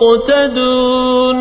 تقتدون